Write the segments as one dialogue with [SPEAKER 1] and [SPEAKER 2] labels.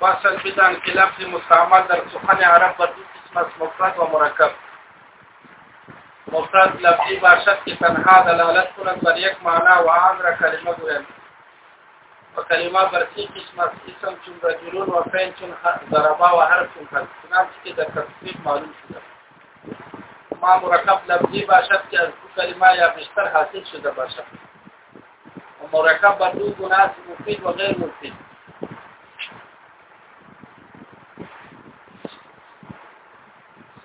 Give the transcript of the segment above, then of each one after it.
[SPEAKER 1] مثلا بدان کې لفظ مستعمل در سخن عرب پر قسمت مفرد و مرکب مفرد لفظي باشد کې تنها دلالت کوي پر یک معنا و عامره کلمه ګوي و کلمه پر سی قسمت اسم چون رجلون و فعل چون ضربا و حرف چون حرف نام چې د تصدیق معلوم شي ما مرکب لفظي باشد چې از کلمه یا بشتر حاصل شده باشد و مرکب بدو گناس مفید و غیر مفید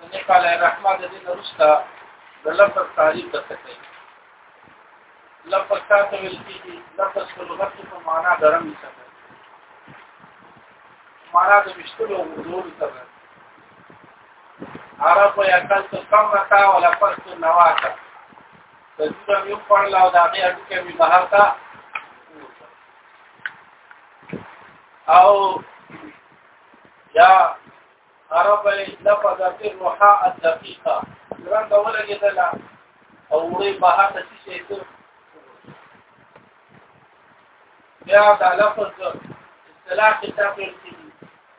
[SPEAKER 1] سنی قال الرحمن د دې نرستا د لفظ تعریف ته کوي لفظ تاسو ویل کیږي لفظ په لغت کې په معنا درم څه معنا د مشتلو حضور څه عرب یا کل تو کم رتا ولا فرس تو نوا کا تجربه یو پړ لا دا دې اډو کې می بهر تا او یا عرب لفظ فی الرحاء الدقیقه ګران دا ولګی دا او وړي بهر ته شي ته بیا دا لفظ اصطلاح کتاب کې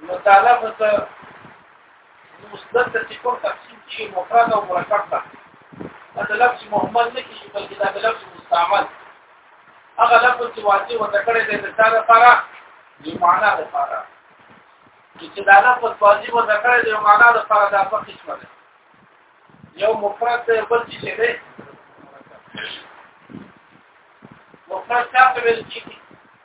[SPEAKER 1] مطالعه په مصدر ته کوم تقسیم کې مفرد او مرکب ده دا لفظ محمد نه کیږي بلکې دا لفظ مستعمل هغه لفظ چې واضح و تکړه دې د څار لپاره د معنا لپاره چې دا لفظ واضح و تکړه دې معنا لپاره دا په قسمه ده یو مفرد دی بل چې دی مفرد څه ویل کیږي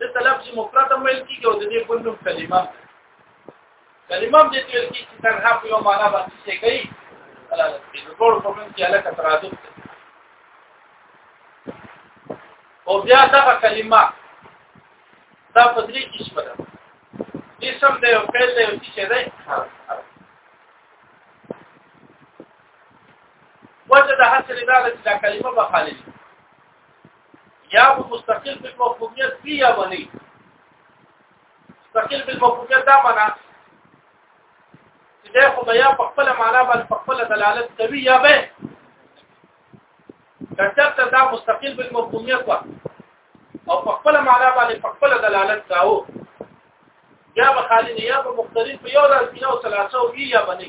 [SPEAKER 1] د طلب چې مفرد هم ویل کیږي او د دې په نوم کلمه کلمه دې ویل کیږي چې تنها په یو معنا باندې څه کوي دلالت کوي نو ټول په من کې علاقه ترادف ده او بیا دا کلمه دا په دې کې څه ده اسم دی او فعل دی او څه دی وجه د حاصل دا چې دا کلمه به خالي یا په مستقل په مفهومیت کې یا باندې مستقل په مفهومیت دا معنا چې دا خو بیا په خپل معنا باندې په خپل دلالت کوي یا به کچته دا مستقل په مفهومیت وا او په خپل معنا باندې په خپل دلالت کاوه یا به خالی نه یا به مختلف په یو راز بنا او ثلاثه او یا باندې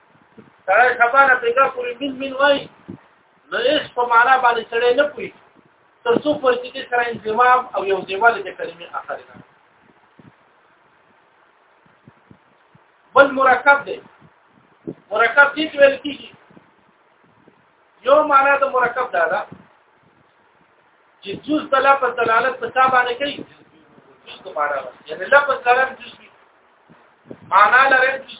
[SPEAKER 1] سره شبانه پیدا پوری من من وای نو اس په معنا باندې سره نه پوي تر څو پر دې سره انضمام او یو دیوال د کلمې اخري نه بل مرکب دی مرکب دې ویل کیږي یو معنا د مرکب دا ده چې جز د لفظ دلالت په څه باندې کوي جز د معنا یعنی لفظ دلالت جز معنا لري جز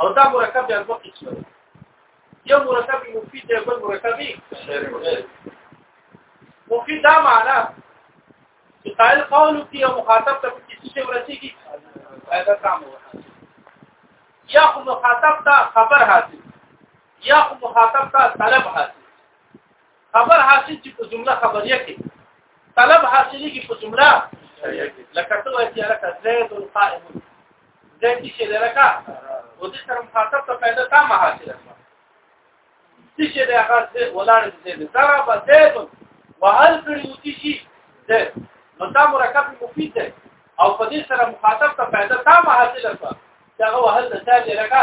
[SPEAKER 1] او دا مرکب د دوه قسمه دی یو مرکب مفید دی بل مرکب مفید دا معنا چې قائل قول کې او مخاطب ته څه شي ورسیږي دا کام یا خو مخاطب ته خبر حاصل یا خو مخاطب ته طلب حاصل خبر حاصل چې په جمله خبریه کې طلب حاصلې کې په جمله لکه ته وایې چې لکه زید القائم زید چې لکه او دې سره مخاطب ته پیدا تا ما حاصله شي چې دا هغه ولاړ دې سره به زید وهل کړی او چې شي زید نو دا مرکب مفید دی او په دې سره مخاطب ته پیدا تا ما حاصله شي دا وهل د ځای لکه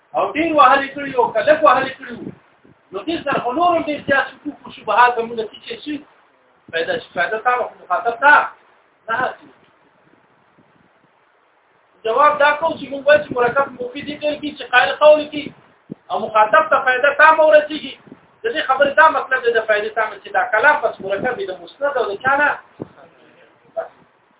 [SPEAKER 1] او ډیر وهلې کړی او کلک وهلې کړی نو دې سره خو نور هم ډیر زیات شکوک او شبهات هم د چې شي پیدا شي پیدا تا خو مخاطب تا نه حاصل جواب دا کوم چې موږ وایو مرکب مفید دي کې چې قائل قول کې او مخاطب ته پیدا تا مورسيږي د دې خبرې دا مطلب دی د فائدې تام چې دا کلام پس مرکب د مسند او د چانه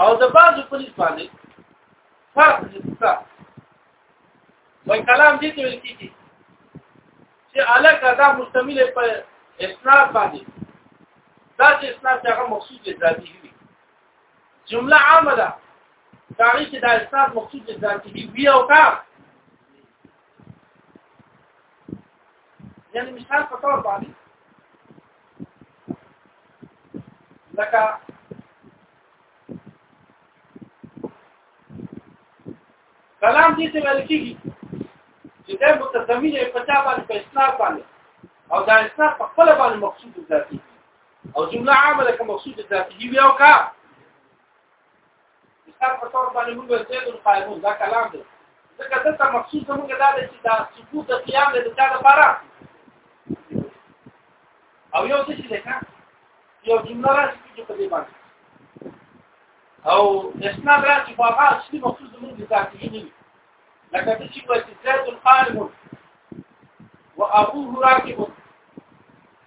[SPEAKER 1] او د بعضو په نسبت باندې فرق نشته وای کلام دې ته ویل کیږي چې علاقه دا مشتمل په اسناد باندې دا چې اسناد هغه مقصود ذاتی وي جمله عامه ده تاریخ دا اسناد مقصود ذاتی وي او کا یعنی مثال په تور باندې لکه کلام دې څه ویل کیږي چې دا متضمن په چا باندې په اسلام باندې او دا اسلام په خپل باندې مقصود ذاتی او جمله عامه لکه مقصود ذاتی وی او کا مثال په تور باندې موږ زید القائمون دا کلام دی ځکه دا ته مخصوص زموږ دا دی چې دا ثبوت د قیام له چا لپاره او یو څه چې ده یو جمله راځي چې په دې باندې او اسناد راځي په هغه اصلي مخصوص زموږ د ذاتي نه لکه چې په زید القائمون وابوه راکبون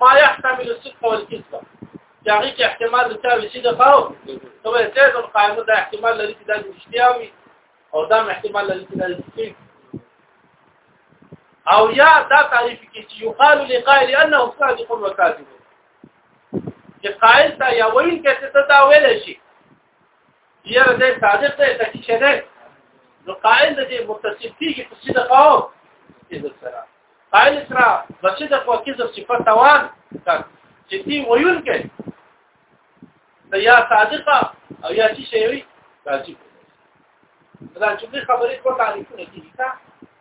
[SPEAKER 1] ما يحتمل الصدق والكذب يعني کې احتمال د چا وسی د خاو نو زید قائم دا احتمال لري چې دا رښتیا وي او دا احتمال لري چې دا رښتیا او یا دا تعریف کې چې یقال لقائل انه صادق وکاذب چې قائل دا یا ویل کې ته دا ویل شي یره دې صادق دې ته چې دې نو قائل دې متصف کیږي په صدق او کذب سره قائل سره په صدق او کذب صفات توان چې دې ویون کې ته یا صادق او یا چې شی وي راځي دا چې خبرې کو تعریفونه کیږي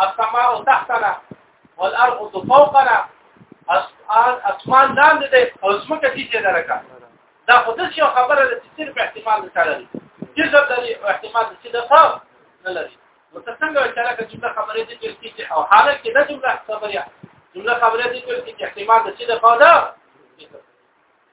[SPEAKER 1] السماء تحتنا والارض فوقنا اسمان لاندې دی او زمکه دې ته درکا دا خو د څه خبره ده چې صرف احتمال نه لري چې څه لري احتمال چې ده خو نه لري نو څه څنګه چې لکه چې دا خبره دې کوي چې او حاله کې دا جمله خبره جمله خبره دې کوي چې احتمال چې ده خو ده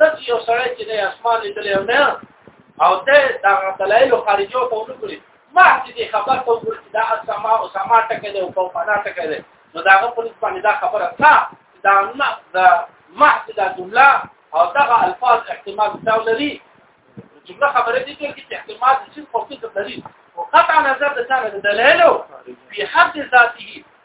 [SPEAKER 1] دغه یو سړی چې نه اسمان لیدلی او نه او ته دا دلایل خارجو ته ونګوري ما دې خبر ته وګوري چې دا اسما او سما ټکه دی او په فنا ټکه دی نو دا غو پولیس باندې دا خبره تا دا نه دا ما دا جمله او دا الفاظ احتمال دا لري جمله خبره دي چې احتمال چې په څه لري او قطع نظر د ثانه دلایل په حد ذاته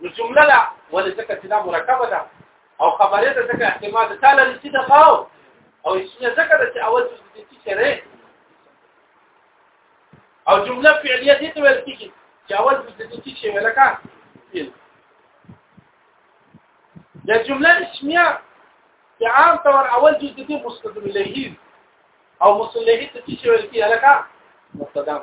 [SPEAKER 1] نو جمله لا ولې ځکه چې دا مرکبه ده او خبره ده ځکه احتمال ده تعالی لسی ده خاو او اسمه ځکه ده چې اول څه دي چې ره او جمله فعلیه دي ته ویل کیږي چې اول څه دي چې ولکه فعل یا جمله اسمیه چې عام طور اول جز دي مستدل الیه او مصلحه ته چې ویل کیږي لکه مقدم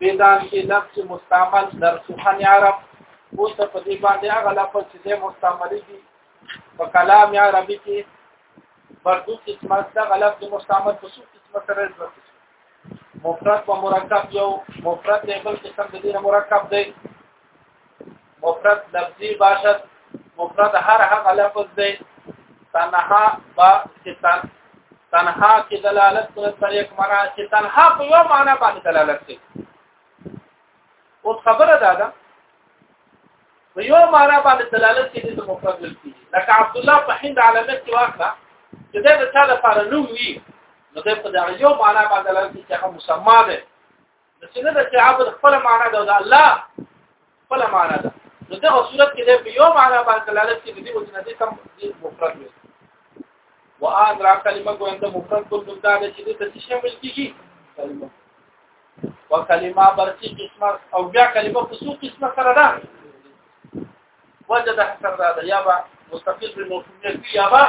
[SPEAKER 1] بيدان کې لفظ مستعمل در سخن عرب اوس په دې باندې هغه لفظ چې مستعمل دي په کلام عربي کې پر دوه قسمه دا غلط د مستعمل په څو قسمه سره راځي مفرد او مرکب یو مفرد یې بل قسم د دې مرکب دی مفرد لفظي باشد مفرد هر هغه لفظ دی تنها با چې تنها کې دلالت کوي پر یک معنا چې تنها په یو معنا باندې دلالت کوي اوس خبره ده دا په یو معنا باندې دلالت کوي چې مفرد لفظي لکه عبد الله په هند علامه کې واخله چې دا د څه لپاره نوم وي نو دا په یو معنا باندې دلالت کوي چې هغه مسما ده چې نه د عبد خپل معنا ده د الله خپل معنا ده نو دغه صورت کې د یو معنا باندې دلالت کوي د وجنه دې سم دې مفرد وي وان را کلمه ګوند مفرد کول دا چې دې ته شامل کیږي کلمه وکلمه برسي قسمه او بیا کلمه په څو قسمه سره ده وجه د حسر ده یا با مستقل بالموصوفیت یا با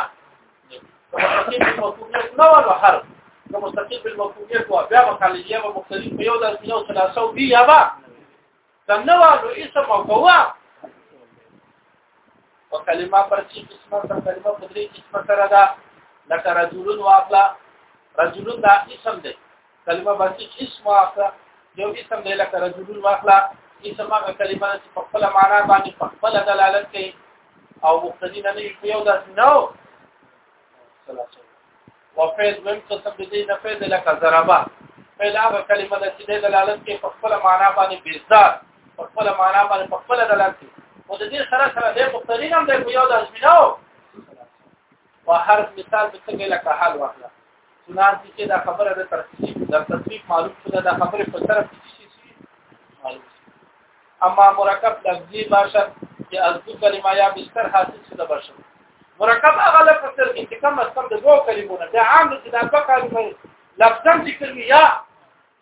[SPEAKER 1] مستقيم بالمفهوميت ما ولا حرف مستقيم بالمفهوميت وبيع مقالية ومختلف بيوضع الدنيا وثلاثة وبيا با تنوع لإسم وقوع وكلمة برسي قسمة كلمة بدري قسمة سردا لك رجل واقلا رجل دا اسم ده کلمه باندې اسم واخله یو اسم دی لکه رجل واخله اسم هغه کلمه چې په خپل معنا باندې په خپل دلالت کوي او مقتدی نه نه یو داس نو ثلاثه وفیض من قسم دې نه فیض لکه ضربه فعل هغه کلمه ده چې د دلالت کې په خپل معنا باندې بیزار په خپل معنا باندې په خپل دلالت کوي او د دې سره سره د مختلفین هم د یو د ازمینو په هر مثال به څنګه لکه حال واخله چنانچه چې دا خبره د ترتیب د ترتیب معلوم شوه دا خبره په طرف کې شي شي معلوم اما مرکب لفظي باشه چې از دو کلمه یا بستر حاصل شوه د باشه مرکب هغه لفظ تر کې چې کوم څه د دوه کلمو نه دا عام چې دا په کلمه لفظم ذکر یا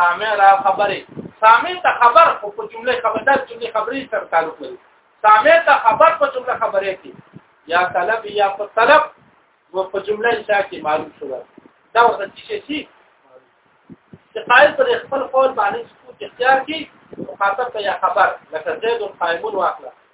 [SPEAKER 1] سامع را خبره سامع ته خبر خو په جمله خبر ده جمله خبري سره تعلق لري سامع ته خبر په جمله خبره کې یا طلب یا په طلب و په جمله انشاء کې معلوم شو دا ورته چې شي چې قائل پر خپل قول باندې سکوت اختیار کړي مخاطب ته یا خبر لکه زید قائمون واخله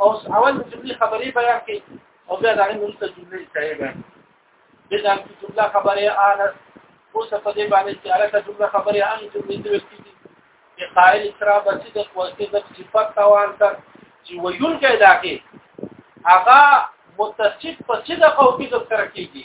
[SPEAKER 1] او اول جملې خبرې بیان کړي او بیا دا غوښتل څه جملې ځای بیان به دا جمله خبره انا او څه په دې باندې چې الکه جمله خبره ان جملې د وکړي چې قائل اسرا بچي د قوتي د صفات توان تر چې ویون کې دا کې هغه متصف په څه د قوتي د تر کېږي